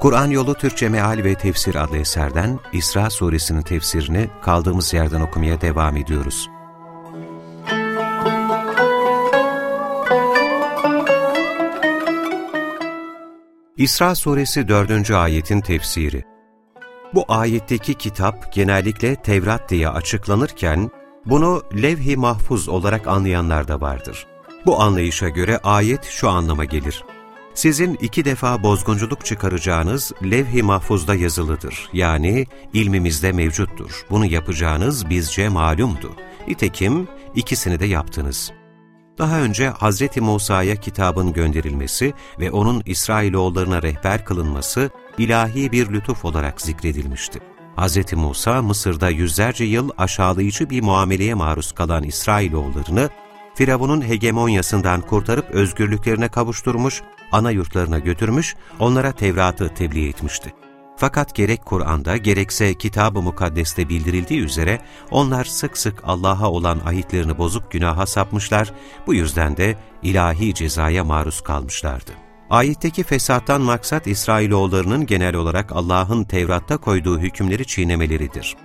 Kur'an Yolu Türkçe Meal ve Tefsir adlı eserden İsra Suresinin tefsirini kaldığımız yerden okumaya devam ediyoruz. İsra Suresi 4. ayetin tefsiri Bu ayetteki kitap genellikle Tevrat diye açıklanırken, bunu levh-i mahfuz olarak anlayanlar da vardır. Bu anlayışa göre ayet şu anlama gelir sizin iki defa bozgunculuk çıkaracağınız levh-i mahfuzda yazılıdır. Yani ilmimizde mevcuttur. Bunu yapacağınız bizce malumdu. Nitekim ikisini de yaptınız. Daha önce Hz. Musa'ya kitabın gönderilmesi ve onun İsrailoğullarına rehber kılınması ilahi bir lütuf olarak zikredilmişti. Hz. Musa, Mısır'da yüzlerce yıl aşağılayıcı bir muameleye maruz kalan İsrailoğullarını Firavun'un hegemonyasından kurtarıp özgürlüklerine kavuşturmuş, ana yurtlarına götürmüş, onlara Tevrat'ı tebliğ etmişti. Fakat gerek Kur'an'da gerekse Kitab-ı Mukaddes'te bildirildiği üzere onlar sık sık Allah'a olan ahitlerini bozup günaha sapmışlar, bu yüzden de ilahi cezaya maruz kalmışlardı. Ayetteki fesattan maksat İsrailoğullarının genel olarak Allah'ın Tevrat'ta koyduğu hükümleri çiğnemeleridir.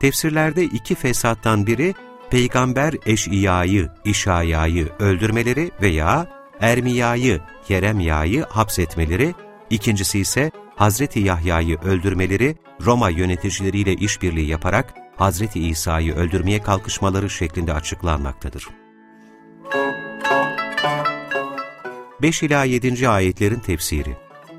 Tefsirlerde iki fesattan biri, peygamber Eş'iya'yı, İşaya'yı öldürmeleri veya Ermiya'yı, Yeremya'yı hapsetmeleri, ikincisi ise Hazreti Yahya'yı öldürmeleri, Roma yöneticileriyle işbirliği yaparak Hazreti İsa'yı öldürmeye kalkışmaları şeklinde açıklanmaktadır. 5 ila 7. ayetlerin tefsiri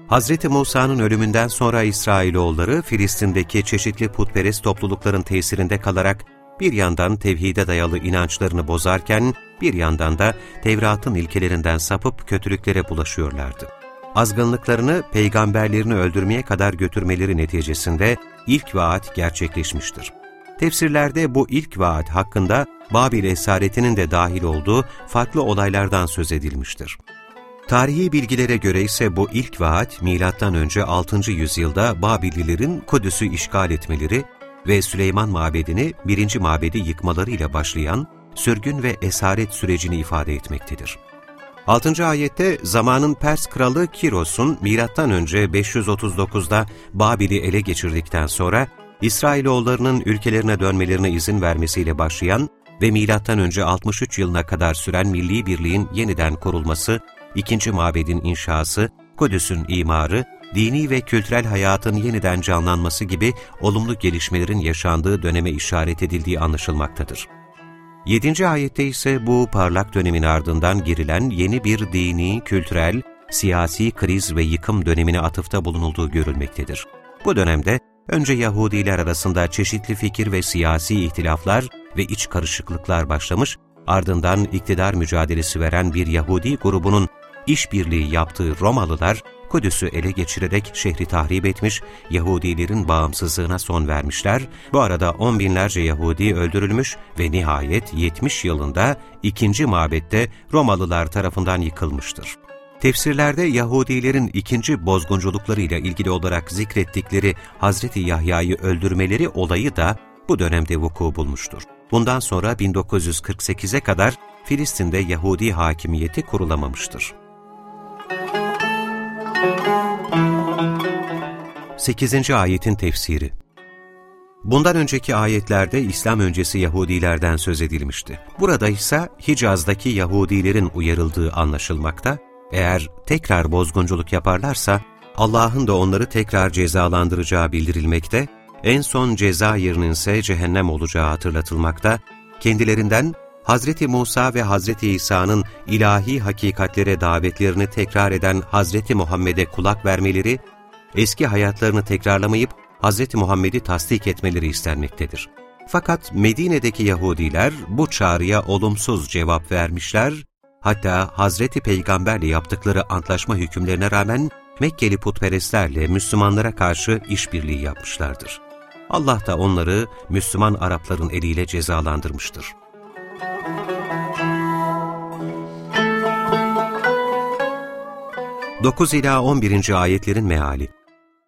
Hz. Musa'nın ölümünden sonra İsrailoğulları Filistin'deki çeşitli putperest toplulukların tesirinde kalarak bir yandan tevhide dayalı inançlarını bozarken, bir yandan da Tevrat'ın ilkelerinden sapıp kötülüklere bulaşıyorlardı. Azgınlıklarını peygamberlerini öldürmeye kadar götürmeleri neticesinde ilk vaat gerçekleşmiştir. Tefsirlerde bu ilk vaat hakkında Babil esaretinin de dahil olduğu farklı olaylardan söz edilmiştir. Tarihi bilgilere göre ise bu ilk vaat M.Ö. 6. yüzyılda Babillilerin Kudüs'ü işgal etmeleri ve Süleyman Mabedi'ni birinci mabedi yıkmalarıyla başlayan sürgün ve esaret sürecini ifade etmektedir. 6. ayette zamanın Pers kralı Kiros'un M.Ö. 539'da Babil'i ele geçirdikten sonra İsrailoğullarının ülkelerine dönmelerine izin vermesiyle başlayan ve M.Ö. 63 yılına kadar süren milli birliğin yeniden kurulması, ikinci mabedin inşası, Kudüs'ün imarı dini ve kültürel hayatın yeniden canlanması gibi olumlu gelişmelerin yaşandığı döneme işaret edildiği anlaşılmaktadır. 7. ayette ise bu parlak dönemin ardından girilen yeni bir dini, kültürel, siyasi kriz ve yıkım dönemine atıfta bulunulduğu görülmektedir. Bu dönemde önce Yahudiler arasında çeşitli fikir ve siyasi ihtilaflar ve iç karışıklıklar başlamış, ardından iktidar mücadelesi veren bir Yahudi grubunun işbirliği yaptığı Romalılar, Kudüs'ü ele geçirerek şehri tahrip etmiş, Yahudilerin bağımsızlığına son vermişler. Bu arada on binlerce Yahudi öldürülmüş ve nihayet 70 yılında ikinci mabette Romalılar tarafından yıkılmıştır. Tefsirlerde Yahudilerin ikinci bozgunculuklarıyla ilgili olarak zikrettikleri Hazreti Yahya'yı öldürmeleri olayı da bu dönemde vuku bulmuştur. Bundan sonra 1948'e kadar Filistin'de Yahudi hakimiyeti kurulamamıştır. 8. Ayetin Tefsiri Bundan önceki ayetlerde İslam öncesi Yahudilerden söz edilmişti. Burada ise Hicaz'daki Yahudilerin uyarıldığı anlaşılmakta, eğer tekrar bozgunculuk yaparlarsa Allah'ın da onları tekrar cezalandıracağı bildirilmekte, en son ceza yerinin ise cehennem olacağı hatırlatılmakta, kendilerinden Hazreti Musa ve Hazreti İsa'nın ilahi hakikatlere davetlerini tekrar eden Hazreti Muhammed'e kulak vermeleri, eski hayatlarını tekrarlamayıp Hz. Muhammed'i tasdik etmeleri istenmektedir. Fakat Medine'deki Yahudiler bu çağrıya olumsuz cevap vermişler, hatta Hazreti Peygamberle yaptıkları antlaşma hükümlerine rağmen Mekkeli putperestlerle Müslümanlara karşı işbirliği yapmışlardır. Allah da onları Müslüman Arapların eliyle cezalandırmıştır. Dokuz ila on birinci ayetlerin meali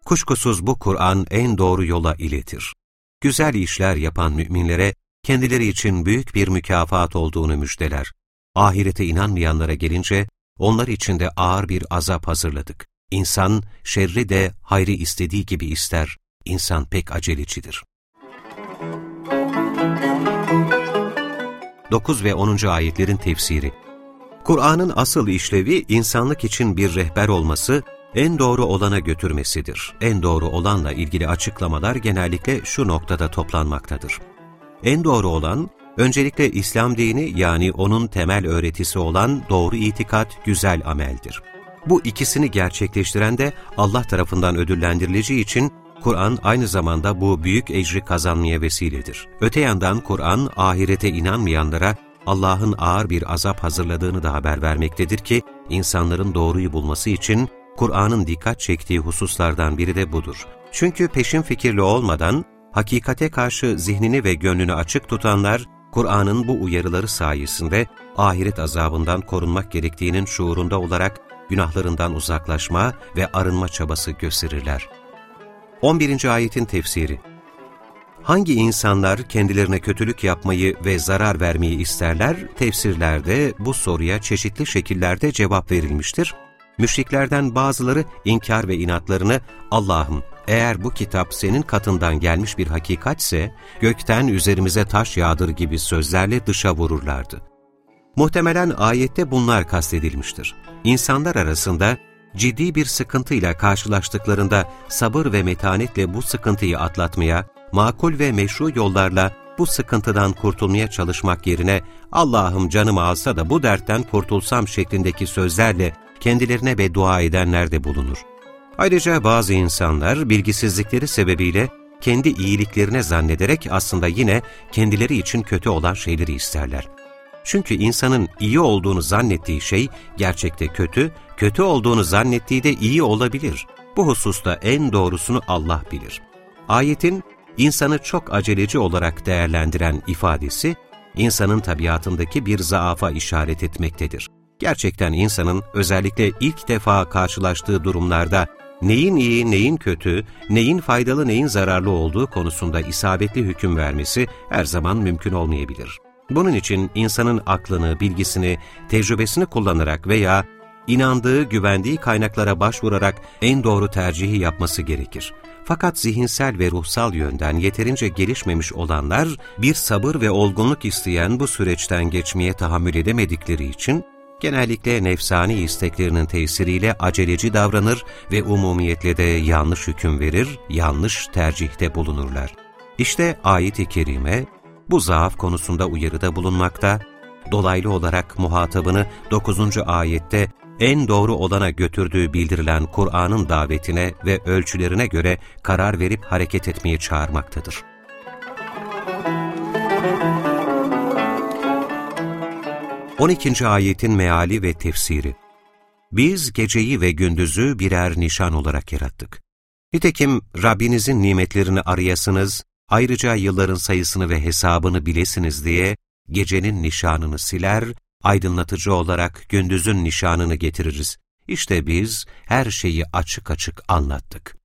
Kuşkusuz bu Kur'an en doğru yola iletir. Güzel işler yapan müminlere kendileri için büyük bir mükafat olduğunu müjdeler. Ahirete inanmayanlara gelince, onlar için de ağır bir azap hazırladık. İnsan, şerri de hayrı istediği gibi ister, İnsan pek acelecidir. 9 ve 10. ayetlerin tefsiri Kur'an'ın asıl işlevi insanlık için bir rehber olması, en doğru olana götürmesidir. En doğru olanla ilgili açıklamalar genellikle şu noktada toplanmaktadır. En doğru olan, öncelikle İslam dini yani onun temel öğretisi olan doğru itikat, güzel ameldir. Bu ikisini gerçekleştiren de Allah tarafından ödüllendirileceği için Kur'an aynı zamanda bu büyük ecri kazanmaya vesiledir. Öte yandan Kur'an ahirete inanmayanlara Allah'ın ağır bir azap hazırladığını da haber vermektedir ki insanların doğruyu bulması için Kur'an'ın dikkat çektiği hususlardan biri de budur. Çünkü peşin fikirli olmadan hakikate karşı zihnini ve gönlünü açık tutanlar Kur'an'ın bu uyarıları sayesinde ahiret azabından korunmak gerektiğinin şuurunda olarak günahlarından uzaklaşma ve arınma çabası gösterirler. 11. ayetin tefsiri Hangi insanlar kendilerine kötülük yapmayı ve zarar vermeyi isterler? Tefsirlerde bu soruya çeşitli şekillerde cevap verilmiştir. Müşriklerden bazıları inkar ve inatlarını Allah'ım eğer bu kitap senin katından gelmiş bir hakikatse gökten üzerimize taş yağdır gibi sözlerle dışa vururlardı. Muhtemelen ayette bunlar kastedilmiştir. İnsanlar arasında ciddi bir sıkıntıyla karşılaştıklarında sabır ve metanetle bu sıkıntıyı atlatmaya, makul ve meşru yollarla bu sıkıntıdan kurtulmaya çalışmak yerine Allah'ım canımı alsa da bu dertten kurtulsam şeklindeki sözlerle kendilerine beddua edenler de bulunur. Ayrıca bazı insanlar bilgisizlikleri sebebiyle kendi iyiliklerine zannederek aslında yine kendileri için kötü olan şeyleri isterler. Çünkü insanın iyi olduğunu zannettiği şey gerçekte kötü, kötü olduğunu zannettiği de iyi olabilir. Bu hususta en doğrusunu Allah bilir. Ayetin insanı çok aceleci olarak değerlendiren ifadesi, insanın tabiatındaki bir zaafa işaret etmektedir. Gerçekten insanın özellikle ilk defa karşılaştığı durumlarda neyin iyi, neyin kötü, neyin faydalı, neyin zararlı olduğu konusunda isabetli hüküm vermesi her zaman mümkün olmayabilir. Bunun için insanın aklını, bilgisini, tecrübesini kullanarak veya inandığı, güvendiği kaynaklara başvurarak en doğru tercihi yapması gerekir. Fakat zihinsel ve ruhsal yönden yeterince gelişmemiş olanlar, bir sabır ve olgunluk isteyen bu süreçten geçmeye tahammül edemedikleri için, genellikle nefsani isteklerinin tesiriyle aceleci davranır ve umumiyetle de yanlış hüküm verir, yanlış tercihte bulunurlar. İşte ayet-i kerime, bu zaaf konusunda uyarıda bulunmakta, dolaylı olarak muhatabını 9. ayette en doğru olana götürdüğü bildirilen Kur'an'ın davetine ve ölçülerine göre karar verip hareket etmeye çağırmaktadır. On ikinci ayetin meali ve tefsiri Biz geceyi ve gündüzü birer nişan olarak yarattık. Nitekim Rabbinizin nimetlerini arayasınız, ayrıca yılların sayısını ve hesabını bilesiniz diye gecenin nişanını siler, aydınlatıcı olarak gündüzün nişanını getiririz. İşte biz her şeyi açık açık anlattık.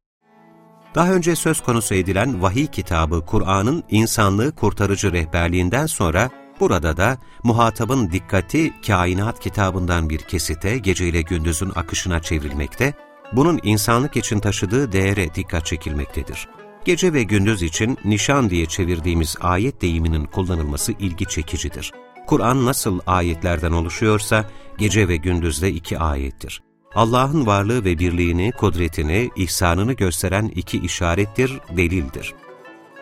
Daha önce söz konusu edilen vahiy kitabı Kur'an'ın insanlığı kurtarıcı rehberliğinden sonra burada da muhatabın dikkati kainat kitabından bir kesite geceyle gündüzün akışına çevrilmekte, bunun insanlık için taşıdığı değere dikkat çekilmektedir. Gece ve gündüz için nişan diye çevirdiğimiz ayet deyiminin kullanılması ilgi çekicidir. Kur'an nasıl ayetlerden oluşuyorsa, gece ve gündüzde iki ayettir. Allah'ın varlığı ve birliğini, kudretini, ihsanını gösteren iki işarettir, delildir.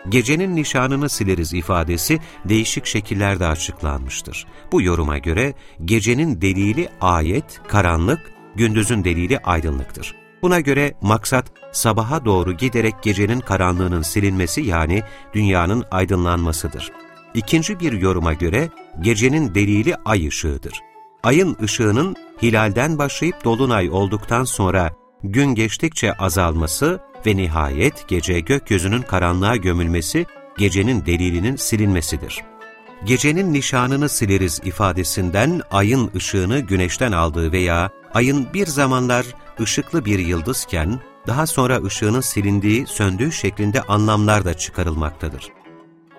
Gecenin nişanını sileriz ifadesi değişik şekillerde açıklanmıştır. Bu yoruma göre gecenin delili ayet, karanlık, gündüzün delili aydınlıktır. Buna göre maksat sabaha doğru giderek gecenin karanlığının silinmesi yani dünyanın aydınlanmasıdır. İkinci bir yoruma göre gecenin delili ay ışığıdır. Ayın ışığının hilalden başlayıp dolunay olduktan sonra gün geçtikçe azalması ve nihayet gece gökyüzünün karanlığa gömülmesi, gecenin delilinin silinmesidir. Gecenin nişanını sileriz ifadesinden ayın ışığını güneşten aldığı veya ayın bir zamanlar ışıklı bir yıldızken, daha sonra ışığının silindiği, söndüğü şeklinde anlamlar da çıkarılmaktadır.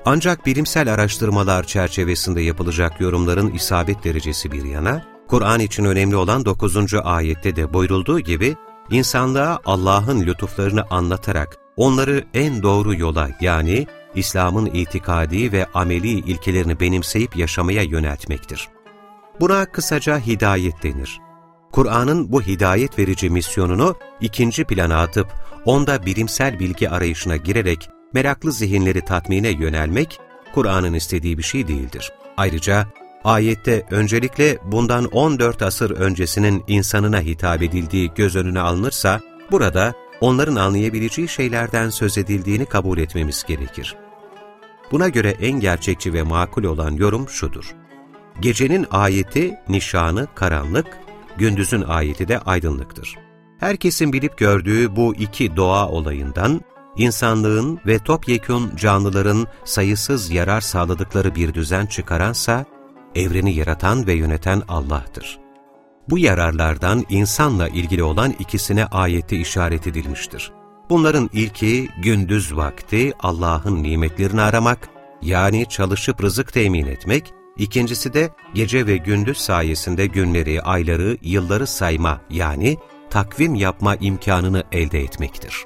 Ancak bilimsel araştırmalar çerçevesinde yapılacak yorumların isabet derecesi bir yana, Kur'an için önemli olan 9. ayette de buyurulduğu gibi, insanlığa Allah'ın lütuflarını anlatarak onları en doğru yola yani İslam'ın itikadi ve ameli ilkelerini benimseyip yaşamaya yöneltmektir. Buna kısaca hidayet denir. Kur'an'ın bu hidayet verici misyonunu ikinci plana atıp onda bilimsel bilgi arayışına girerek meraklı zihinleri tatmine yönelmek, Kur'an'ın istediği bir şey değildir. Ayrıca ayette öncelikle bundan 14 asır öncesinin insanına hitap edildiği göz önüne alınırsa, burada onların anlayabileceği şeylerden söz edildiğini kabul etmemiz gerekir. Buna göre en gerçekçi ve makul olan yorum şudur. Gecenin ayeti, nişanı, karanlık, gündüzün ayeti de aydınlıktır. Herkesin bilip gördüğü bu iki doğa olayından, insanlığın ve topyekun canlıların sayısız yarar sağladıkları bir düzen çıkaransa, evreni yaratan ve yöneten Allah'tır. Bu yararlardan insanla ilgili olan ikisine ayette işaret edilmiştir. Bunların ilki gündüz vakti Allah'ın nimetlerini aramak, yani çalışıp rızık temin etmek, ikincisi de gece ve gündüz sayesinde günleri, ayları, yılları sayma yani takvim yapma imkanını elde etmektir.